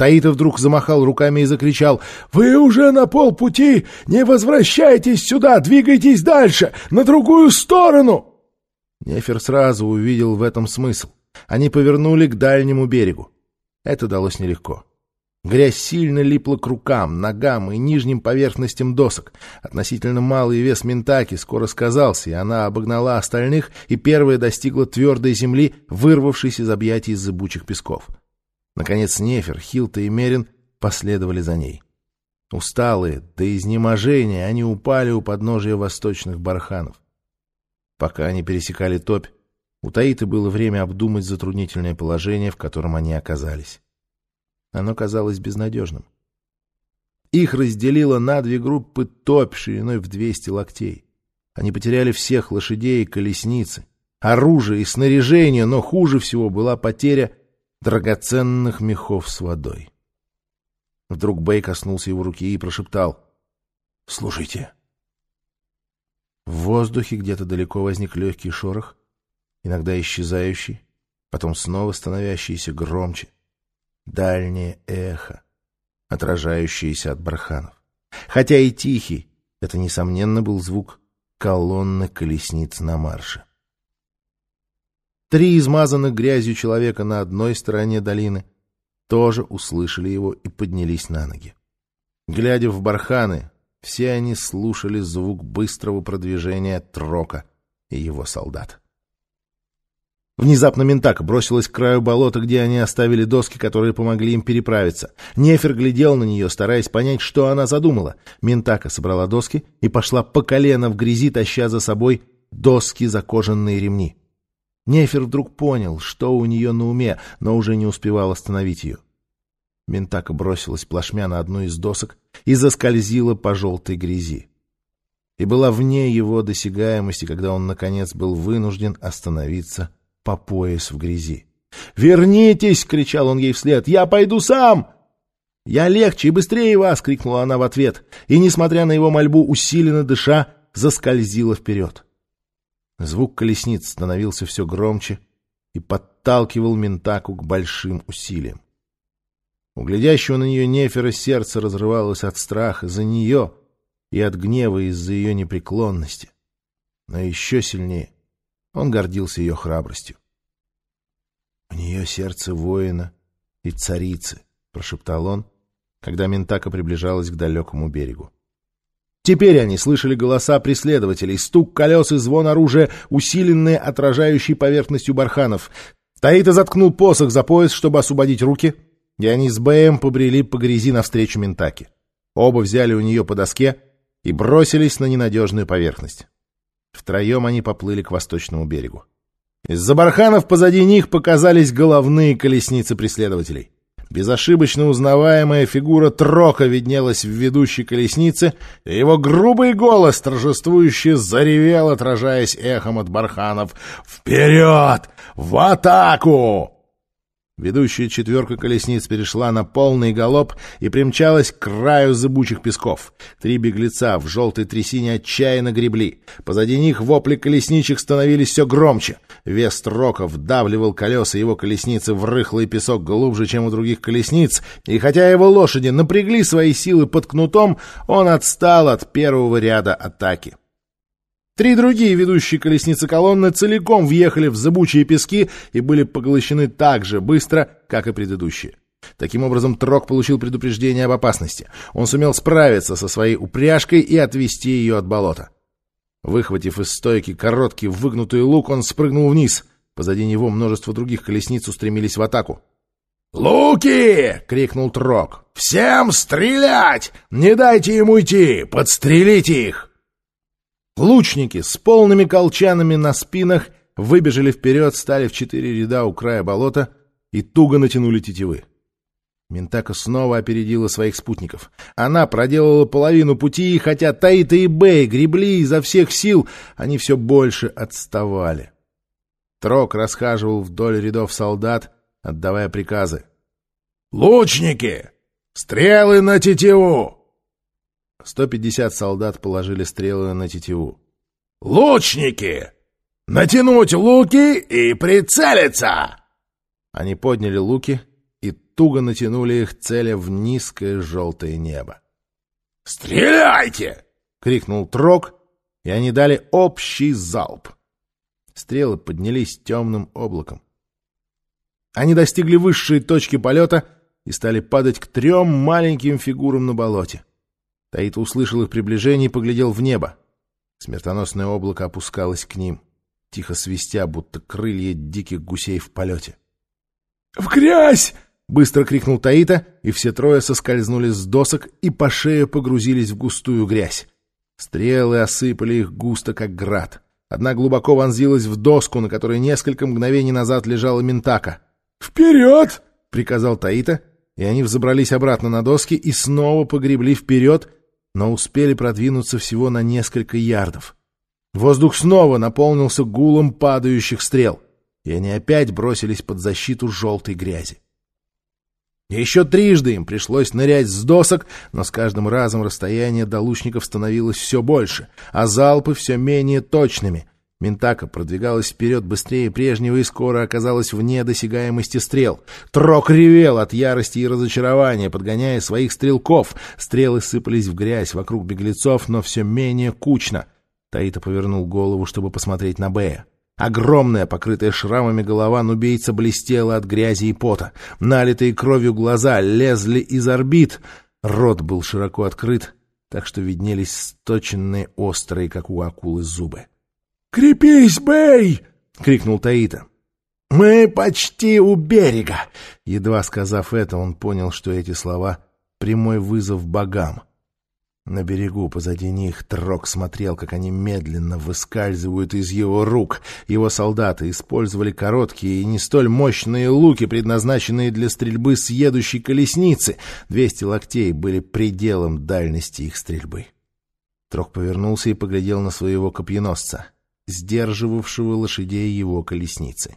Таита вдруг замахал руками и закричал «Вы уже на полпути! Не возвращайтесь сюда! Двигайтесь дальше! На другую сторону!» Нефер сразу увидел в этом смысл. Они повернули к дальнему берегу. Это далось нелегко. Грязь сильно липла к рукам, ногам и нижним поверхностям досок. Относительно малый вес Ментаки скоро сказался, и она обогнала остальных, и первая достигла твердой земли, вырвавшись из объятий зыбучих песков. Наконец Нефер, Хилта и Мерин последовали за ней. Усталые, до изнеможения, они упали у подножия восточных барханов. Пока они пересекали топь, у Таиты было время обдумать затруднительное положение, в котором они оказались. Оно казалось безнадежным. Их разделило на две группы топь шириной в 200 локтей. Они потеряли всех лошадей и колесницы, оружие и снаряжение, но хуже всего была потеря драгоценных мехов с водой. Вдруг Бэй коснулся его руки и прошептал «Слушайте». В воздухе где-то далеко возник легкий шорох, иногда исчезающий, потом снова становящийся громче. Дальнее эхо, отражающееся от барханов. Хотя и тихий, это, несомненно, был звук колонны колесниц на марше. Три измазанных грязью человека на одной стороне долины тоже услышали его и поднялись на ноги. Глядя в барханы, все они слушали звук быстрого продвижения Трока и его солдат. Внезапно Ментака бросилась к краю болота, где они оставили доски, которые помогли им переправиться. Нефер глядел на нее, стараясь понять, что она задумала. Ментака собрала доски и пошла по колено в грязи, таща за собой доски за кожаные ремни. Нефер вдруг понял, что у нее на уме, но уже не успевал остановить ее. Ментака бросилась плашмя на одну из досок и заскользила по желтой грязи. И была вне его досягаемости, когда он, наконец, был вынужден остановиться по пояс в грязи. «Вернитесь!» — кричал он ей вслед. «Я пойду сам!» «Я легче и быстрее вас!» — крикнула она в ответ, и, несмотря на его мольбу, усиленно дыша, заскользила вперед. Звук колесниц становился все громче и подталкивал Ментаку к большим усилиям. У глядящего на нее Нефера сердце разрывалось от страха за нее и от гнева из-за ее непреклонности. Но еще сильнее он гордился ее храбростью. — У нее сердце воина и царицы, — прошептал он, когда Ментака приближалась к далекому берегу. Теперь они слышали голоса преследователей, стук колес и звон оружия, усиленные отражающей поверхностью барханов. Таита заткнул посох за пояс, чтобы освободить руки, и они с Бэем побрели по грязи навстречу Ментаке. Оба взяли у нее по доске и бросились на ненадежную поверхность. Втроем они поплыли к восточному берегу. Из-за барханов позади них показались головные колесницы преследователей. Безошибочно узнаваемая фигура Трока виднелась в ведущей колеснице, и его грубый голос торжествующе заревел, отражаясь эхом от барханов. «Вперед! В атаку!» Ведущая четверка колесниц перешла на полный галоп и примчалась к краю зыбучих песков. Три беглеца в желтой трясине отчаянно гребли. Позади них вопли колесничек становились все громче. Вес трока вдавливал колеса его колесницы в рыхлый песок глубже, чем у других колесниц, и хотя его лошади напрягли свои силы под кнутом, он отстал от первого ряда атаки. Три другие ведущие колесницы колонны целиком въехали в зыбучие пески и были поглощены так же быстро, как и предыдущие. Таким образом, Трок получил предупреждение об опасности. Он сумел справиться со своей упряжкой и отвести ее от болота. Выхватив из стойки короткий выгнутый лук, он спрыгнул вниз. Позади него множество других колесниц устремились в атаку. «Луки!» — крикнул Трок. «Всем стрелять! Не дайте им уйти! Подстрелите их!» Лучники с полными колчанами на спинах выбежали вперед, стали в четыре ряда у края болота и туго натянули тетивы. Ментака снова опередила своих спутников. Она проделала половину пути, и хотя Таита и Бэй гребли изо всех сил, они все больше отставали. Трок расхаживал вдоль рядов солдат, отдавая приказы. «Лучники! Стрелы на тетиву! 150 солдат положили стрелы на тетиву. «Лучники! Натянуть луки и прицелиться!» Они подняли луки и туго натянули их, целя в низкое желтое небо. «Стреляйте!» — крикнул Трок, и они дали общий залп. Стрелы поднялись темным облаком. Они достигли высшей точки полета и стали падать к трем маленьким фигурам на болоте. Таита услышал их приближение и поглядел в небо. Смертоносное облако опускалось к ним, тихо свистя, будто крылья диких гусей в полете. «В грязь!» — быстро крикнул Таита, и все трое соскользнули с досок и по шее погрузились в густую грязь. Стрелы осыпали их густо, как град. Одна глубоко вонзилась в доску, на которой несколько мгновений назад лежала Ментака. «Вперед!» — приказал Таита, и они взобрались обратно на доски и снова погребли вперед, но успели продвинуться всего на несколько ярдов. Воздух снова наполнился гулом падающих стрел, и они опять бросились под защиту желтой грязи. Еще трижды им пришлось нырять с досок, но с каждым разом расстояние до лучников становилось все больше, а залпы все менее точными. Ментака продвигалась вперед быстрее прежнего и скоро оказалась вне досягаемости стрел. Трок ревел от ярости и разочарования, подгоняя своих стрелков. Стрелы сыпались в грязь вокруг беглецов, но все менее кучно. Таита повернул голову, чтобы посмотреть на Бея. Огромная, покрытая шрамами голова нубейца блестела от грязи и пота. Налитые кровью глаза лезли из орбит. Рот был широко открыт, так что виднелись сточенные острые, как у акулы, зубы. «Крепись, Бэй!» — крикнул Таита. «Мы почти у берега!» Едва сказав это, он понял, что эти слова — прямой вызов богам. На берегу позади них Трок смотрел, как они медленно выскальзывают из его рук. Его солдаты использовали короткие и не столь мощные луки, предназначенные для стрельбы с едущей колесницы. Двести локтей были пределом дальности их стрельбы. Трок повернулся и поглядел на своего копьеносца — сдерживавшего лошадей его колесницы.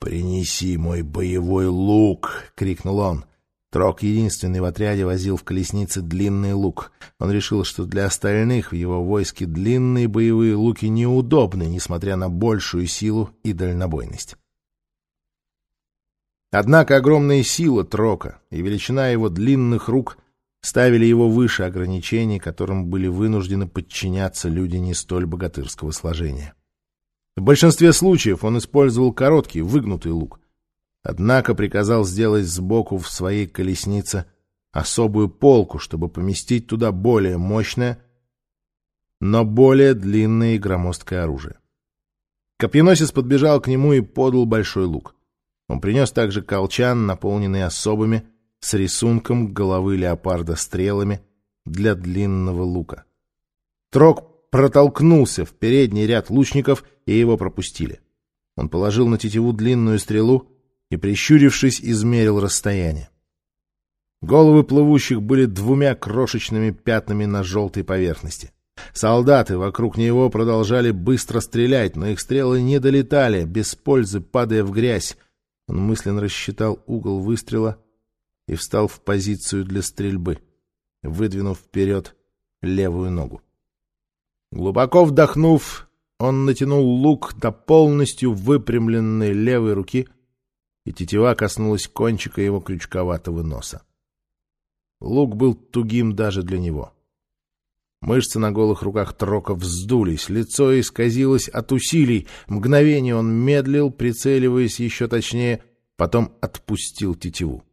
«Принеси мой боевой лук!» — крикнул он. Трок, единственный в отряде, возил в колеснице длинный лук. Он решил, что для остальных в его войске длинные боевые луки неудобны, несмотря на большую силу и дальнобойность. Однако огромная сила Трока и величина его длинных рук ставили его выше ограничений, которым были вынуждены подчиняться люди не столь богатырского сложения. В большинстве случаев он использовал короткий, выгнутый лук, однако приказал сделать сбоку в своей колеснице особую полку, чтобы поместить туда более мощное, но более длинное и громоздкое оружие. Копьеносец подбежал к нему и подал большой лук. Он принес также колчан, наполненный особыми, с рисунком головы леопарда стрелами для длинного лука. Трок протолкнулся в передний ряд лучников, и его пропустили. Он положил на тетиву длинную стрелу и, прищурившись, измерил расстояние. Головы плывущих были двумя крошечными пятнами на желтой поверхности. Солдаты вокруг него продолжали быстро стрелять, но их стрелы не долетали, без пользы падая в грязь. Он мысленно рассчитал угол выстрела и встал в позицию для стрельбы, выдвинув вперед левую ногу. Глубоко вдохнув, он натянул лук до полностью выпрямленной левой руки, и тетива коснулась кончика его крючковатого носа. Лук был тугим даже для него. Мышцы на голых руках Трока вздулись, лицо исказилось от усилий. Мгновение он медлил, прицеливаясь еще точнее, потом отпустил тетиву.